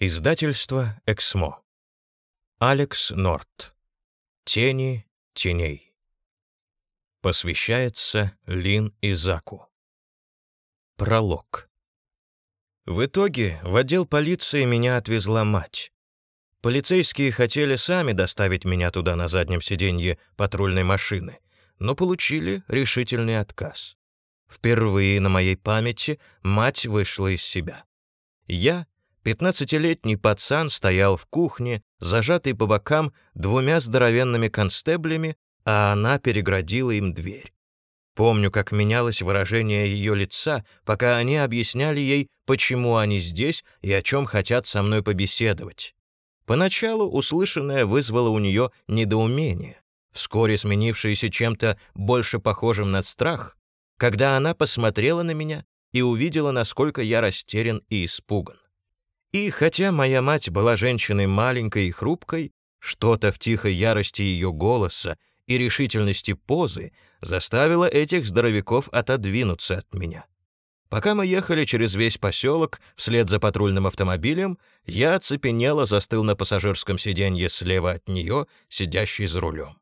Издательство «Эксмо». Алекс Норт. «Тени теней». Посвящается Лин и Заку. Пролог. В итоге в отдел полиции меня отвезла мать. Полицейские хотели сами доставить меня туда на заднем сиденье патрульной машины, но получили решительный отказ. Впервые на моей памяти мать вышла из себя. Я, пятнадцатилетний пацан, стоял в кухне, зажатый по бокам двумя здоровенными констеблями, а она переградила им дверь. Помню, как менялось выражение ее лица, пока они объясняли ей, почему они здесь и о чем хотят со мной побеседовать. Поначалу услышанное вызвало у нее недоумение, вскоре сменившееся чем-то больше похожим на страх, когда она посмотрела на меня и увидела, насколько я растерян и испуган. И хотя моя мать была женщиной маленькой и хрупкой, что-то в тихой ярости ее голоса и решительности позы заставило этих здоровяков отодвинуться от меня. Пока мы ехали через весь поселок вслед за патрульным автомобилем, я оцепенело застыл на пассажирском сиденье слева от нее, сидящей за рулем.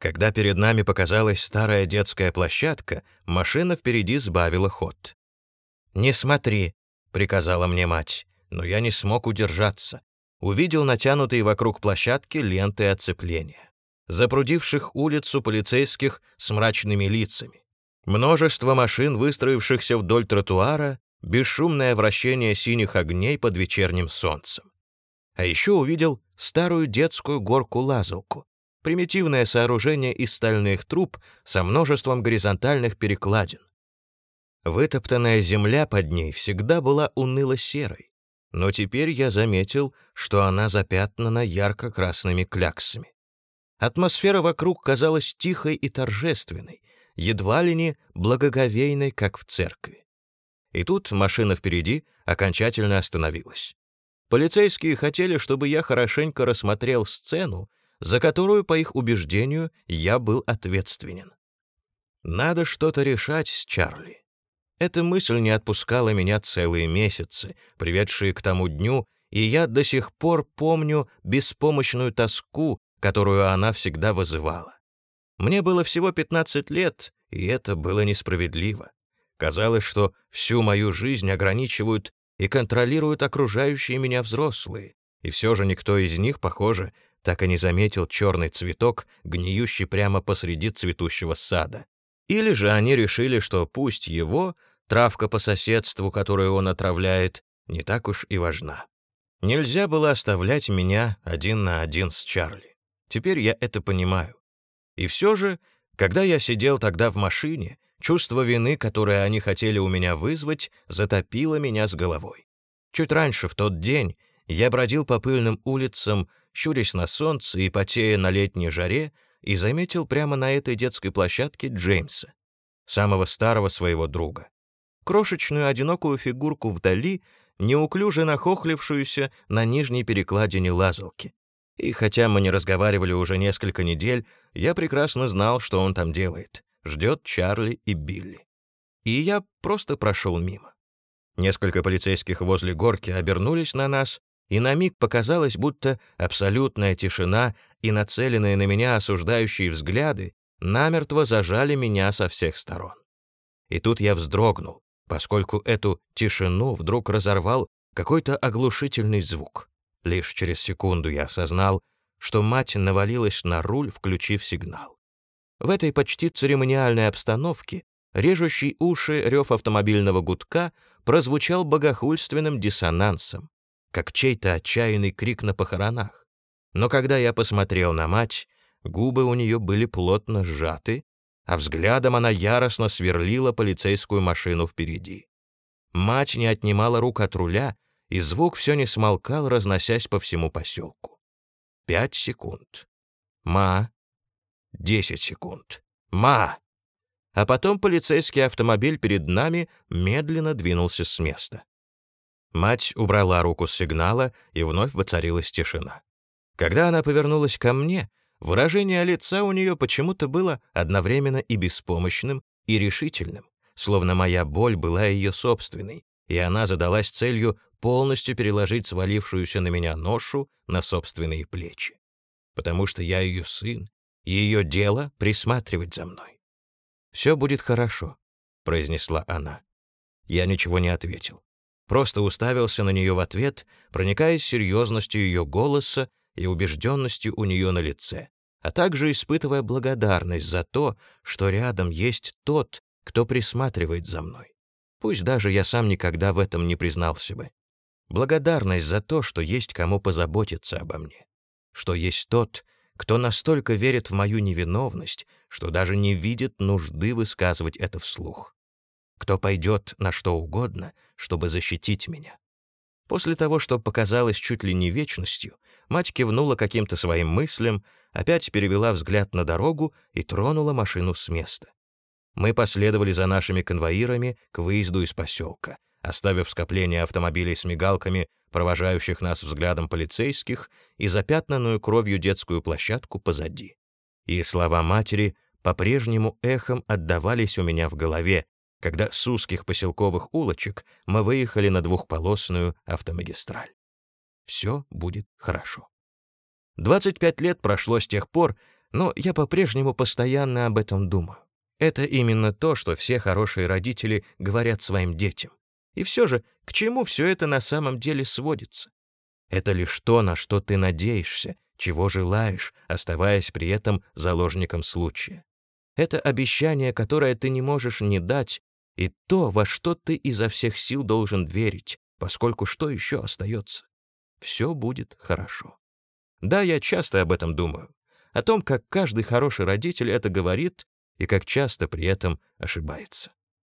Когда перед нами показалась старая детская площадка, машина впереди сбавила ход. «Не смотри», — приказала мне мать, но я не смог удержаться. Увидел натянутые вокруг площадки ленты оцепления. Запрудивших улицу полицейских с мрачными лицами. Множество машин, выстроившихся вдоль тротуара, бесшумное вращение синих огней под вечерним солнцем. А еще увидел старую детскую горку-лазалку, примитивное сооружение из стальных труб со множеством горизонтальных перекладин. Вытоптанная земля под ней всегда была уныло-серой, но теперь я заметил, что она запятнана ярко-красными кляксами. Атмосфера вокруг казалась тихой и торжественной, едва ли не благоговейной, как в церкви. И тут машина впереди окончательно остановилась. Полицейские хотели, чтобы я хорошенько рассмотрел сцену, за которую, по их убеждению, я был ответственен. Надо что-то решать с Чарли. Эта мысль не отпускала меня целые месяцы, приведшие к тому дню, и я до сих пор помню беспомощную тоску, которую она всегда вызывала. Мне было всего 15 лет, и это было несправедливо. Казалось, что всю мою жизнь ограничивают и контролируют окружающие меня взрослые, и все же никто из них, похоже, так и не заметил черный цветок, гниющий прямо посреди цветущего сада. Или же они решили, что пусть его, травка по соседству, которую он отравляет, не так уж и важна. Нельзя было оставлять меня один на один с Чарли. Теперь я это понимаю. И все же, когда я сидел тогда в машине, чувство вины, которое они хотели у меня вызвать, затопило меня с головой. Чуть раньше, в тот день, я бродил по пыльным улицам, щурясь на солнце и потея на летней жаре, и заметил прямо на этой детской площадке Джеймса, самого старого своего друга. Крошечную одинокую фигурку вдали, неуклюже нахохлившуюся на нижней перекладине лазалки. И хотя мы не разговаривали уже несколько недель, я прекрасно знал, что он там делает. Ждет Чарли и Билли. И я просто прошел мимо. Несколько полицейских возле горки обернулись на нас и на миг показалось, будто абсолютная тишина и нацеленные на меня осуждающие взгляды намертво зажали меня со всех сторон. И тут я вздрогнул, поскольку эту тишину вдруг разорвал какой-то оглушительный звук. Лишь через секунду я осознал, что мать навалилась на руль, включив сигнал. В этой почти церемониальной обстановке режущий уши рев автомобильного гудка прозвучал богохульственным диссонансом, как чей-то отчаянный крик на похоронах. Но когда я посмотрел на мать, губы у нее были плотно сжаты, а взглядом она яростно сверлила полицейскую машину впереди. Мать не отнимала рук от руля, и звук все не смолкал, разносясь по всему поселку. Пять секунд. Ма. Десять секунд. Ма. А потом полицейский автомобиль перед нами медленно двинулся с места. Мать убрала руку с сигнала, и вновь воцарилась тишина. Когда она повернулась ко мне, выражение лица у нее почему-то было одновременно и беспомощным, и решительным, словно моя боль была ее собственной, и она задалась целью полностью переложить свалившуюся на меня ношу на собственные плечи. Потому что я ее сын, и ее дело — присматривать за мной. «Все будет хорошо», — произнесла она. Я ничего не ответил. Просто уставился на нее в ответ, проникаясь серьезностью ее голоса и убежденностью у нее на лице, а также испытывая благодарность за то, что рядом есть тот, кто присматривает за мной. Пусть даже я сам никогда в этом не признался бы. Благодарность за то, что есть кому позаботиться обо мне. Что есть тот, кто настолько верит в мою невиновность, что даже не видит нужды высказывать это вслух. Кто пойдет на что угодно, чтобы защитить меня. После того, что показалось чуть ли не вечностью, мать кивнула каким-то своим мыслям, опять перевела взгляд на дорогу и тронула машину с места. Мы последовали за нашими конвоирами к выезду из поселка, оставив скопление автомобилей с мигалками, провожающих нас взглядом полицейских, и запятнанную кровью детскую площадку позади. И слова матери по-прежнему эхом отдавались у меня в голове, когда с узких поселковых улочек мы выехали на двухполосную автомагистраль. Все будет хорошо. 25 лет прошло с тех пор, но я по-прежнему постоянно об этом думаю. Это именно то, что все хорошие родители говорят своим детям. И все же, к чему все это на самом деле сводится? Это лишь то, на что ты надеешься, чего желаешь, оставаясь при этом заложником случая. Это обещание, которое ты не можешь не дать, и то, во что ты изо всех сил должен верить, поскольку что еще остается? Все будет хорошо. Да, я часто об этом думаю, о том, как каждый хороший родитель это говорит и как часто при этом ошибается.